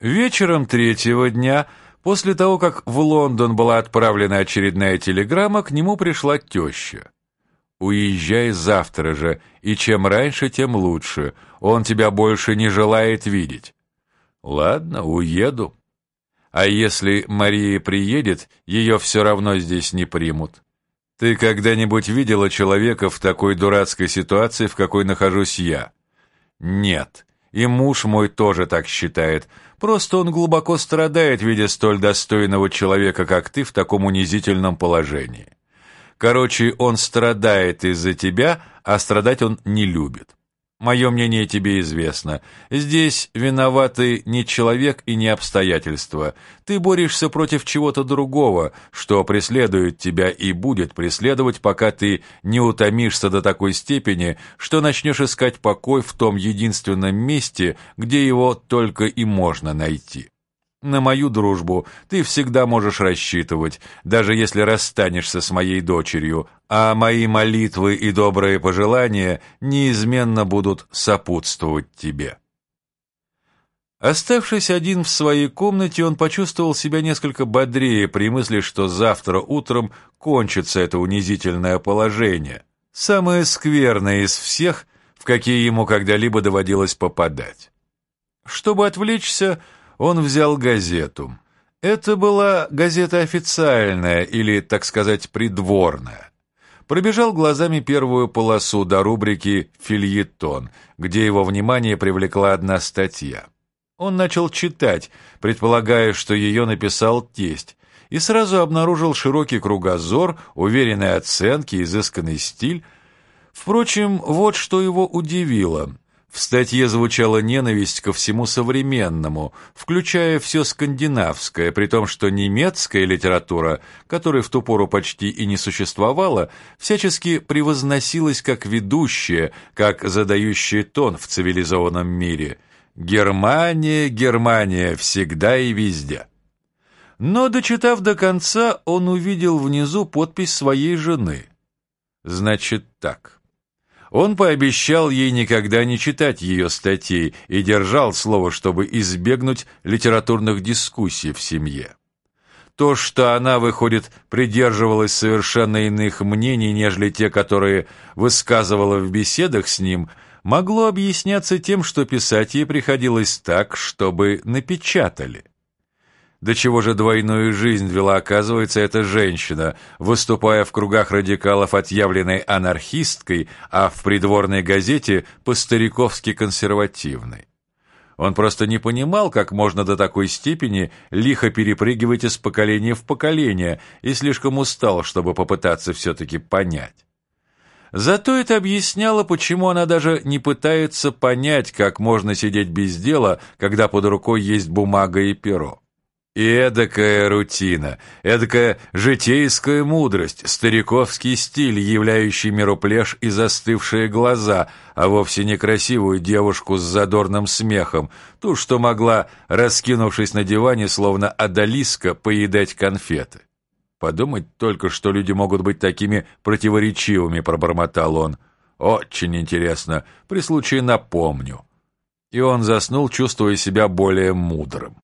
Вечером третьего дня, после того, как в Лондон была отправлена очередная телеграмма, к нему пришла теща. «Уезжай завтра же, и чем раньше, тем лучше. Он тебя больше не желает видеть». «Ладно, уеду. А если Мария приедет, ее все равно здесь не примут. Ты когда-нибудь видела человека в такой дурацкой ситуации, в какой нахожусь я?» «Нет». И муж мой тоже так считает. Просто он глубоко страдает, видя столь достойного человека, как ты, в таком унизительном положении. Короче, он страдает из-за тебя, а страдать он не любит. Мое мнение тебе известно. Здесь виноваты не человек и не обстоятельства. Ты борешься против чего-то другого, что преследует тебя и будет преследовать, пока ты не утомишься до такой степени, что начнешь искать покой в том единственном месте, где его только и можно найти. На мою дружбу ты всегда можешь рассчитывать, даже если расстанешься с моей дочерью, а мои молитвы и добрые пожелания неизменно будут сопутствовать тебе». Оставшись один в своей комнате, он почувствовал себя несколько бодрее при мысли, что завтра утром кончится это унизительное положение, самое скверное из всех, в какие ему когда-либо доводилось попадать. Чтобы отвлечься, он взял газету. Это была газета официальная или, так сказать, придворная. Пробежал глазами первую полосу до рубрики «Фильетон», где его внимание привлекла одна статья. Он начал читать, предполагая, что ее написал тесть, и сразу обнаружил широкий кругозор, уверенные оценки, изысканный стиль. Впрочем, вот что его удивило. В статье звучала ненависть ко всему современному, включая все скандинавское, при том, что немецкая литература, которой в ту пору почти и не существовала, всячески превозносилась как ведущая, как задающая тон в цивилизованном мире. Германия, Германия, всегда и везде. Но, дочитав до конца, он увидел внизу подпись своей жены. Значит так. Он пообещал ей никогда не читать ее статей и держал слово, чтобы избегнуть литературных дискуссий в семье. То, что она, выходит, придерживалась совершенно иных мнений, нежели те, которые высказывала в беседах с ним, могло объясняться тем, что писать ей приходилось так, чтобы напечатали. До чего же двойную жизнь вела, оказывается, эта женщина, выступая в кругах радикалов отъявленной анархисткой, а в придворной газете по-стариковски консервативной. Он просто не понимал, как можно до такой степени лихо перепрыгивать из поколения в поколение, и слишком устал, чтобы попытаться все-таки понять. Зато это объясняло, почему она даже не пытается понять, как можно сидеть без дела, когда под рукой есть бумага и перо. И эдакая рутина, эдакая житейская мудрость, стариковский стиль, являющий миру плешь и застывшие глаза, а вовсе не красивую девушку с задорным смехом, ту, что могла, раскинувшись на диване, словно одолиска, поедать конфеты. Подумать только, что люди могут быть такими противоречивыми, пробормотал он. Очень интересно, при случае напомню. И он заснул, чувствуя себя более мудрым.